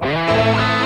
Música